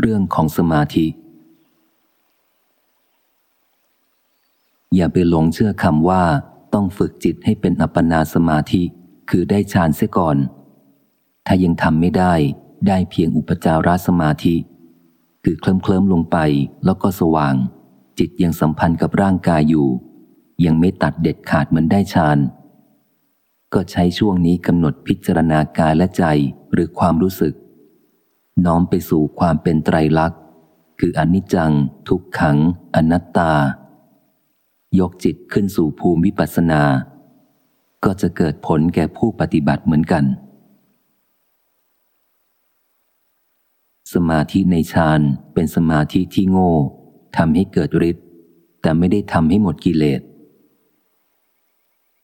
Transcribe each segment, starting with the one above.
เรื่องของสมาธิ อย่าไปหลงเชื่อคำว่า ต้องฝึกจิตให้เป็นอัปปนาสมาธิ คือได้ฌานเสียก่อน ถ้ายังทำไม่ได้ได้เพียงอุปจารสมาธิ คือเคลิ้มเคลิ้มลงไปแล้วก็สว่าง จิตยังสัมพันธ์กับร่างกายอยู่ ยังไม่ตัดเด็ดขาดเหมือนได้ฌานก็ใช้ช่วงนี้กำหนดพิจารณากายและใจหรือความรู้สึก น้อมไปสู่ความเป็นไตรลักษณ์ คืออนิจจัง ทุกขัง อนัตตา ยกจิตขึ้นสู่ภูมิวิปัสสนา ก็จะเกิดผลแก่ผู้ปฏิบัติเหมือนกัน สมาธิในฌานเป็นสมาธิที่โง่ทำให้เกิดฤทธิ์แต่ไม่ได้ทำให้หมดกิเลส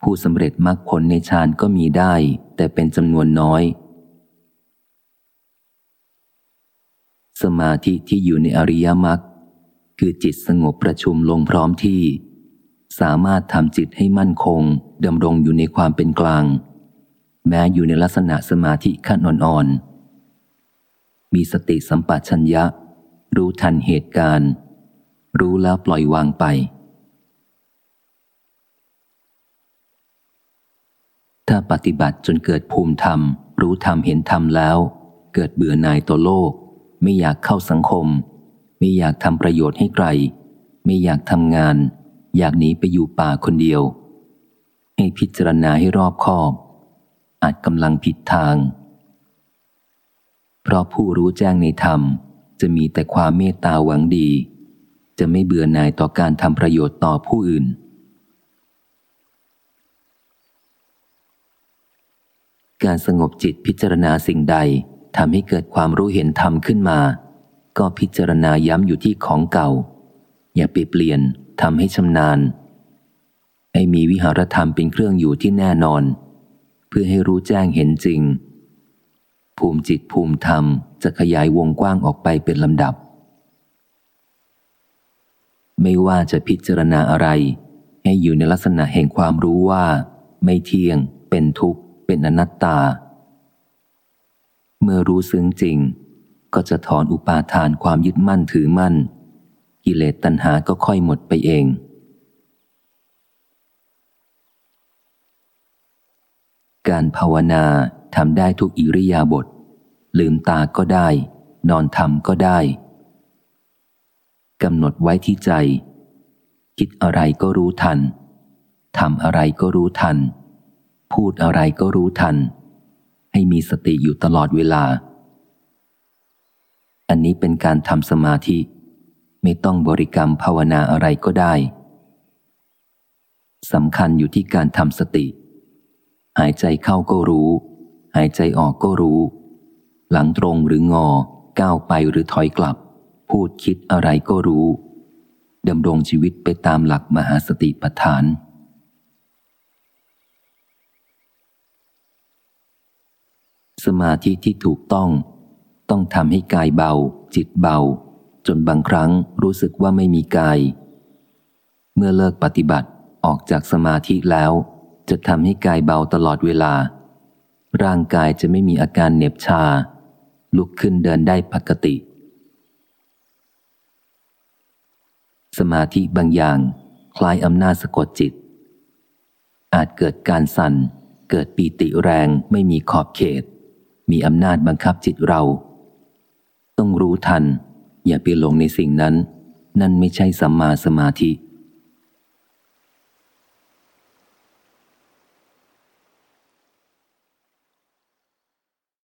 ผู้สำเร็จมรรคผลในฌานก็มีได้ แต่เป็นจำนวนน้อย สมาธิที่อยู่ในอริยมรรคคือจิตสงบประชุมลงพร้อมที่ สามารถทำจิตให้มั่นคงดำรงอยู่ในความเป็นกลาง แม้อยู่ในลักษณะสมาธิขั้นอ่อนๆมีสติสัมปชัญญะ รู้ทันเหตุการณ์ รู้แล้วปล่อยวางไป ถ้าปฏิบัติจนเกิดภูมิธรรม รู้ธรรมเห็นธรรมแล้ว เกิดเบื่อหน่ายต่อโลก ไม่อยากเข้าสังคม ไม่อยากทำประโยชน์ให้ใคร ไม่อยากทำงาน อยากหนีไปอยู่ป่าคนเดียว ให้พิจารณาให้รอบคอบ อาจกำลังผิดทาง เพราะผู้รู้แจ้งในธรรม จะมีแต่ความเมตตาหวังดี จะไม่เบื่อหน่ายต่อการทำประโยชน์ต่อผู้อื่นการสงบจิตพิจารณาสิ่งใด ทำให้เกิดความรู้เห็นธรรมขึ้นมา ก็พิจารณาย้ำอยู่ที่ของเก่า อย่าไปเปลี่ยนทำให้ชำนาญ ให้มีวิหารธรรมเป็นเครื่องอยู่ที่แน่นอน เพื่อให้รู้แจ้งเห็นจริง ภูมิจิตภูมิธรรมจะขยายวงกว้างออกไปเป็นลำดับ ไม่ว่าจะพิจารณาอะไร ให้อยู่ในลักษณะแห่งความรู้ว่า ไม่เที่ยง เป็นทุกข์ เป็นอนัตตา เมื่อรู้ซึ้งจริง ก็จะถอนอุปาทานความยึดมั่นถือมั่น กิเลสตัณหาก็ค่อยหมดไปเอง การภาวนาทำได้ทุกอิริยาบถลืมตาก็ได้ นอนทำก็ได้กำหนดไว้ที่ใจ คิดอะไรก็รู้ทันทำอะไรก็รู้ทัน พูดอะไรก็รู้ทัน ให้มีสติอยู่ตลอดเวลา อันนี้เป็นการทำสมาธิ ไม่ต้องบริกรรมภาวนาอะไรก็ได้สำคัญอยู่ที่การทำสติ หายใจเข้าก็รู้ หายใจออกก็รู้ หลังตรงหรืองอ ก้าวไปหรือถอยกลับ พูดคิดอะไรก็รู้ดำรงชีวิตไปตามหลักมหาสติปัฏฐาน สมาธิที่ถูกต้อง ต้องทำให้กายเบา จิตเบา จนบางครั้งรู้สึกว่าไม่มีกาย เมื่อเลิกปฏิบัติออกจากสมาธิแล้ว จะทำให้กายเบาตลอดเวลา ร่างกายจะไม่มีอาการเหน็บชา ลุกขึ้นเดินได้ปกติ สมาธิบางอย่าง คล้ายอำนาจสะกดจิต อาจเกิดการสั่น เกิดปีติแรงไม่มีขอบเขต มีอำนาจบังคับจิตเรา ต้องรู้ทัน อย่าไปหลงในสิ่งนั้น นั่นไม่ใช่สัมมาสมาธิ